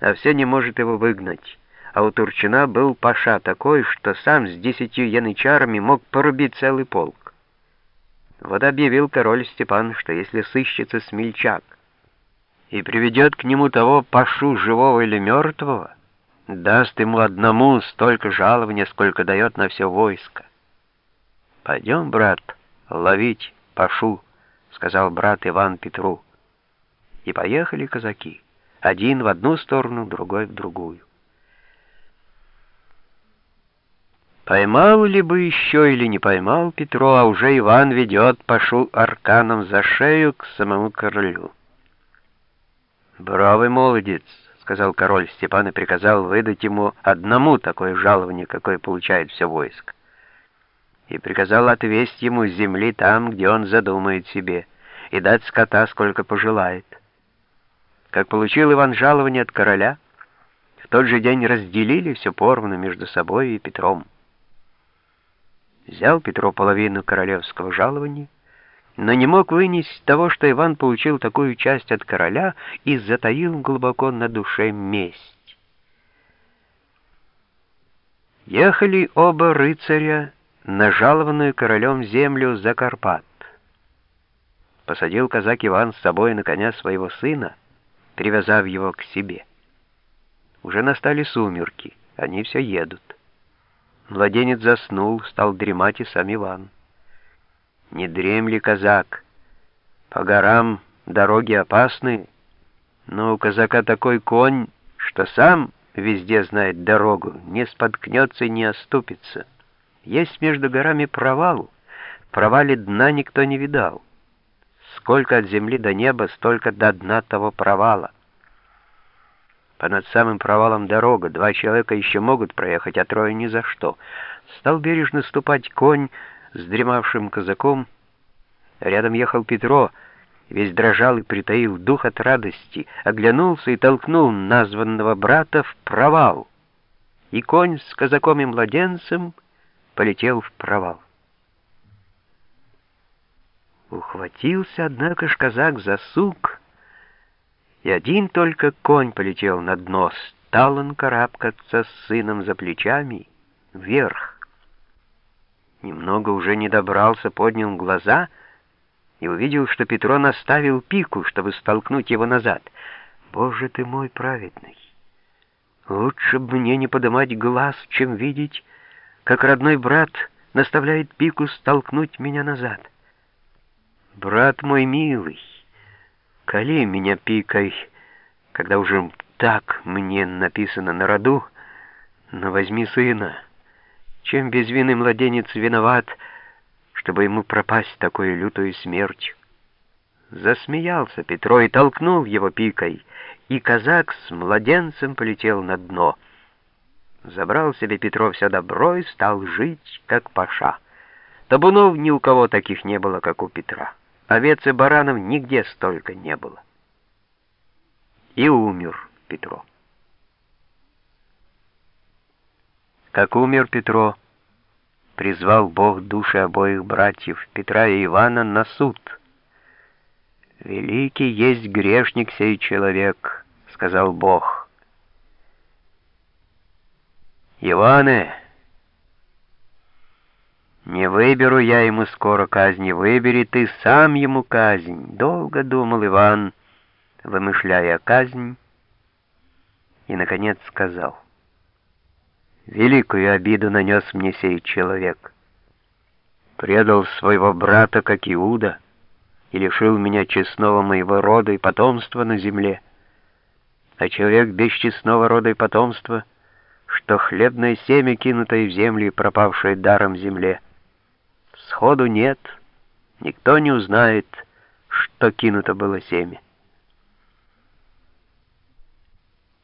а все не может его выгнать. А у Турчина был паша такой, что сам с десятью янычарами мог порубить целый полк. Вот объявил король Степан, что если сыщется смельчак и приведет к нему того пашу живого или мертвого, даст ему одному столько жалования, сколько дает на все войско. «Пойдем, брат, ловить пашу», — сказал брат Иван Петру. И поехали казаки, один в одну сторону, другой в другую. Поймал ли бы еще или не поймал Петро, а уже Иван ведет Пашу арканом за шею к самому королю. «Бравый молодец», — сказал король Степан и приказал выдать ему одному такое жалование, какое получает все войско. И приказал отвесть ему земли там, где он задумает себе, и дать скота, сколько пожелает. Как получил Иван жалование от короля, в тот же день разделили все поровну между собой и Петром. Взял Петро половину королевского жалования, но не мог вынести того, что Иван получил такую часть от короля и затаил глубоко на душе месть. Ехали оба рыцаря на жалованную королем землю за Карпат. Посадил казак Иван с собой на коня своего сына, привязав его к себе. Уже настали сумерки, они все едут. Младенец заснул, стал дремать и сам Иван. Не дремли, казак. По горам дороги опасны, но у казака такой конь, что сам везде знает дорогу, не споткнется и не оступится. Есть между горами провал, в провале дна никто не видал. Сколько от земли до неба, столько до дна того провала. Понад самым провалом дорога. Два человека еще могут проехать, а трое ни за что. Стал бережно ступать конь с дремавшим казаком. Рядом ехал Петро, весь дрожал и притаил дух от радости, оглянулся и толкнул названного брата в провал. И конь с казаком и младенцем полетел в провал. Ухватился, однако ж, казак за сук, и один только конь полетел на дно, стал он карабкаться с сыном за плечами вверх. Немного уже не добрался, поднял глаза и увидел, что Петро наставил пику, чтобы столкнуть его назад. «Боже ты мой праведный! Лучше бы мне не подымать глаз, чем видеть, как родной брат наставляет пику столкнуть меня назад. Брат мой милый!» Кали меня пикой, когда уже так мне написано на роду, но возьми сына. Чем без вины младенец виноват, чтобы ему пропасть такой лютую смертью? Засмеялся Петро и толкнул его пикой, и казак с младенцем полетел на дно. Забрал себе Петро все добро и стал жить, как паша. Табунов ни у кого таких не было, как у Петра. Овец и баранов нигде столько не было. И умер Петро. Как умер Петро, призвал Бог души обоих братьев Петра и Ивана на суд. «Великий есть грешник сей человек», — сказал Бог. «Иване!» Не выберу я ему скоро казни, выбери ты сам ему казнь. Долго думал Иван, вымышляя казнь, и, наконец, сказал. Великую обиду нанес мне сей человек. Предал своего брата, как Иуда, и лишил меня честного моего рода и потомства на земле. А человек без честного рода и потомства, что хлебное семя, кинутое в землю и пропавшее даром земле — Сходу нет, никто не узнает, что кинуто было семя.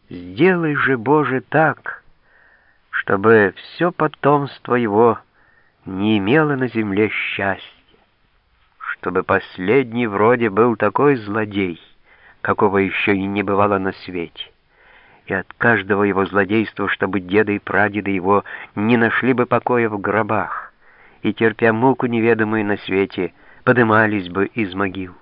Сделай же, Боже, так, чтобы все потомство его не имело на земле счастья, чтобы последний вроде был такой злодей, какого еще и не бывало на свете, и от каждого его злодейства, чтобы деды и прадеды его не нашли бы покоя в гробах, и, терпя муку неведомую на свете, подымались бы из могил.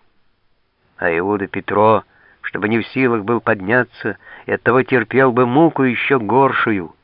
А Иуда Петро, чтобы не в силах был подняться, и оттого терпел бы муку еще горшую —